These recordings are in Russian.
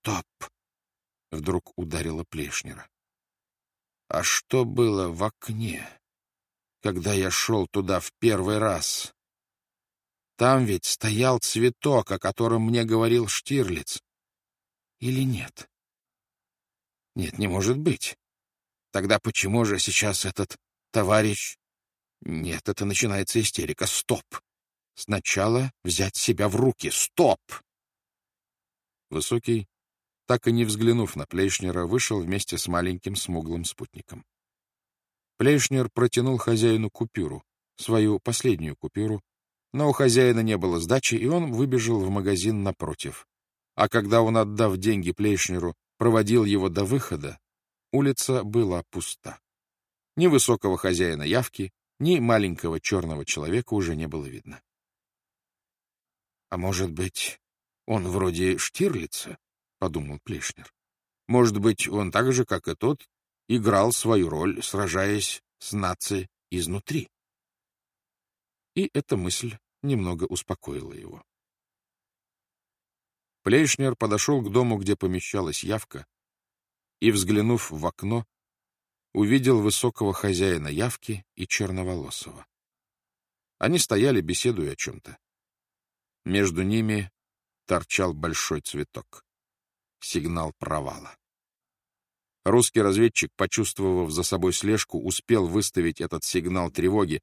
Стоп! Вдруг ударила Плешнера. А что было в окне, когда я шел туда в первый раз? Там ведь стоял цветок, о котором мне говорил Штирлиц. Или нет? Нет, не может быть. Тогда почему же сейчас этот товарищ... Нет, это начинается истерика. Стоп! Сначала взять себя в руки. Стоп! Высокий, так и не взглянув на Плейшнера, вышел вместе с маленьким смуглым спутником. Плейшнер протянул хозяину купюру, свою последнюю купюру, но у хозяина не было сдачи, и он выбежал в магазин напротив. А когда он, отдав деньги Плейшнеру, проводил его до выхода, улица была пуста. Ни высокого хозяина явки, ни маленького черного человека уже не было видно. — А может быть, он вроде Штирлица? — подумал Плешнер. Может быть, он так же, как и тот, играл свою роль, сражаясь с нацией изнутри. И эта мысль немного успокоила его. Плейшнер подошел к дому, где помещалась явка, и, взглянув в окно, увидел высокого хозяина явки и черноволосого. Они стояли, беседуя о чем-то. Между ними торчал большой цветок. Сигнал провала. Русский разведчик, почувствовав за собой слежку, успел выставить этот сигнал тревоги,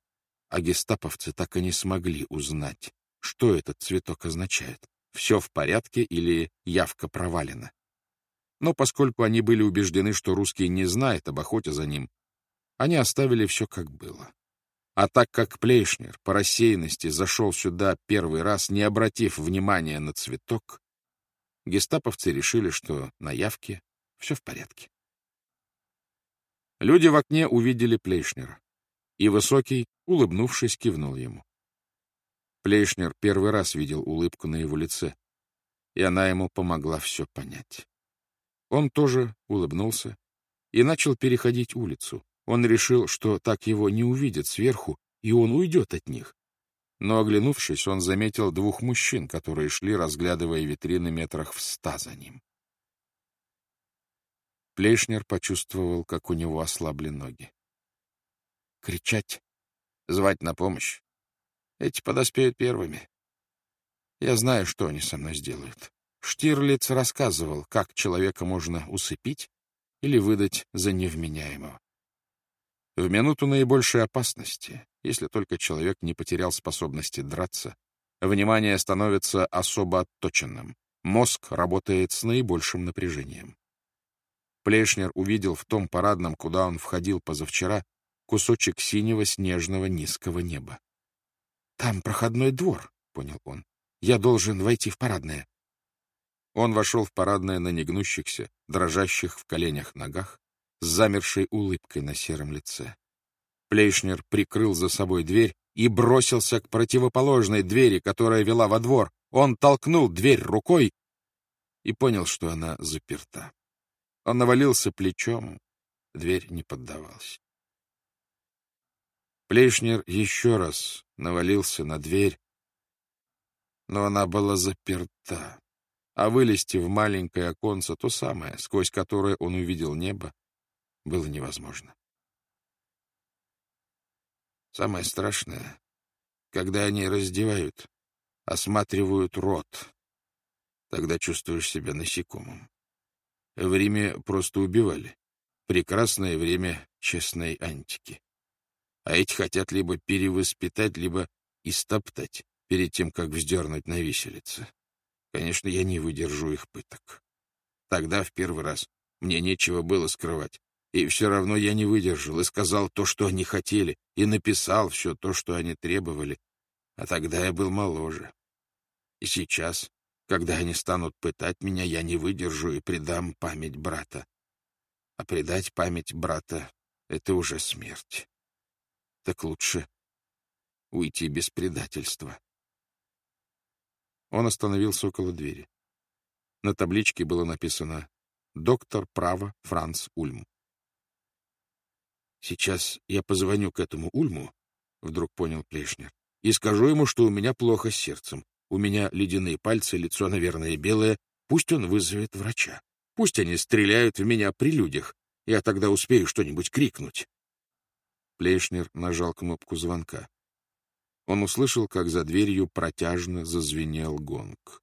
а гестаповцы так и не смогли узнать, что этот цветок означает. Все в порядке или явка провалена. Но поскольку они были убеждены, что русский не знает об охоте за ним, они оставили все как было. А так как Плейшнер по рассеянности зашел сюда первый раз, не обратив внимания на цветок, гестаповцы решили, что на явке все в порядке. Люди в окне увидели Плейшнера, и Высокий, улыбнувшись, кивнул ему. Плейшнер первый раз видел улыбку на его лице, и она ему помогла все понять. Он тоже улыбнулся и начал переходить улицу. Он решил, что так его не увидят сверху, и он уйдет от них. Но, оглянувшись, он заметил двух мужчин, которые шли, разглядывая витрины метрах в ста за ним. Плейшнер почувствовал, как у него ослабли ноги. Кричать, звать на помощь. Эти подоспеют первыми. Я знаю, что они со мной сделают. Штирлиц рассказывал, как человека можно усыпить или выдать за невменяемого. В минуту наибольшей опасности, если только человек не потерял способности драться, внимание становится особо отточенным, мозг работает с наибольшим напряжением. Плешнер увидел в том парадном, куда он входил позавчера, кусочек синего снежного низкого неба. «Там проходной двор», — понял он. «Я должен войти в парадное». Он вошел в парадное на негнущихся, дрожащих в коленях ногах, с замершей улыбкой на сером лице. Плейшнер прикрыл за собой дверь и бросился к противоположной двери, которая вела во двор. Он толкнул дверь рукой и понял, что она заперта. Он навалился плечом, дверь не поддавалась. Плейшнер еще раз навалился на дверь, но она была заперта, а вылезти в маленькое оконце, то самое, сквозь которое он увидел небо, было невозможно. Самое страшное, когда они раздевают, осматривают рот, тогда чувствуешь себя насекомым. В Риме просто убивали. Прекрасное время честной антики. А эти хотят либо перевоспитать, либо истоптать перед тем, как вздернуть на виселице. Конечно, я не выдержу их пыток. Тогда, в первый раз, мне нечего было скрывать. И все равно я не выдержал и сказал то, что они хотели, и написал все то, что они требовали. А тогда я был моложе. И сейчас, когда они станут пытать меня, я не выдержу и предам память брата. А предать память брата — это уже смерть так лучше уйти без предательства. Он остановился около двери. На табличке было написано «Доктор права Франц Ульм». «Сейчас я позвоню к этому Ульму», — вдруг понял Плешнер, «и скажу ему, что у меня плохо с сердцем. У меня ледяные пальцы, лицо, наверное, белое, Пусть он вызовет врача. Пусть они стреляют в меня при людях. Я тогда успею что-нибудь крикнуть. Плейшнер нажал кнопку звонка. Он услышал, как за дверью протяжно зазвенел гонг.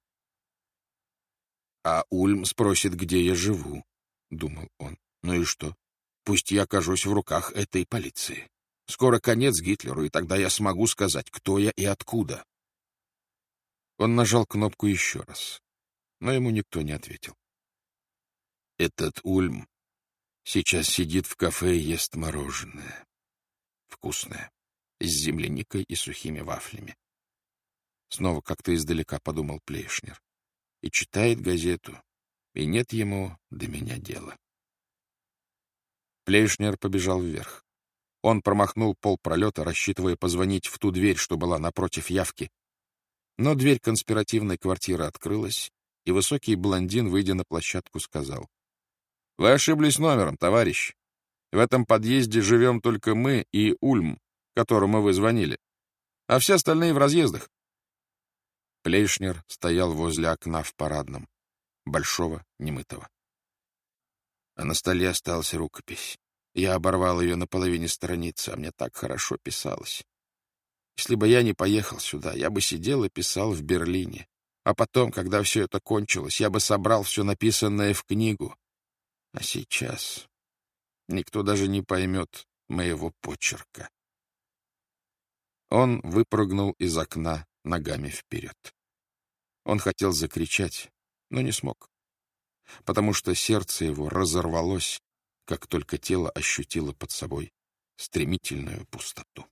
«А Ульм спросит, где я живу», — думал он. «Ну и что? Пусть я окажусь в руках этой полиции. Скоро конец Гитлеру, и тогда я смогу сказать, кто я и откуда». Он нажал кнопку еще раз, но ему никто не ответил. Этот Ульм сейчас сидит в кафе и ест мороженое. Вкусное, с земляникой и сухими вафлями. Снова как-то издалека подумал Плейшнер. И читает газету, и нет ему до меня дела. Плейшнер побежал вверх. Он промахнул пол пролета, рассчитывая позвонить в ту дверь, что была напротив явки. Но дверь конспиративной квартиры открылась, и высокий блондин, выйдя на площадку, сказал. — Вы ошиблись номером, товарищ. В этом подъезде живем только мы и Ульм, которому вы звонили. А все остальные в разъездах. Плейшнер стоял возле окна в парадном, большого, немытого. А на столе осталась рукопись. Я оборвал ее на половине страницы, а мне так хорошо писалось. Если бы я не поехал сюда, я бы сидел и писал в Берлине. А потом, когда все это кончилось, я бы собрал все написанное в книгу. А сейчас никто даже не поймет моего почерка. Он выпрыгнул из окна ногами вперед. Он хотел закричать, но не смог потому что сердце его разорвалось, как только тело ощутило под собой стремительную пустоту.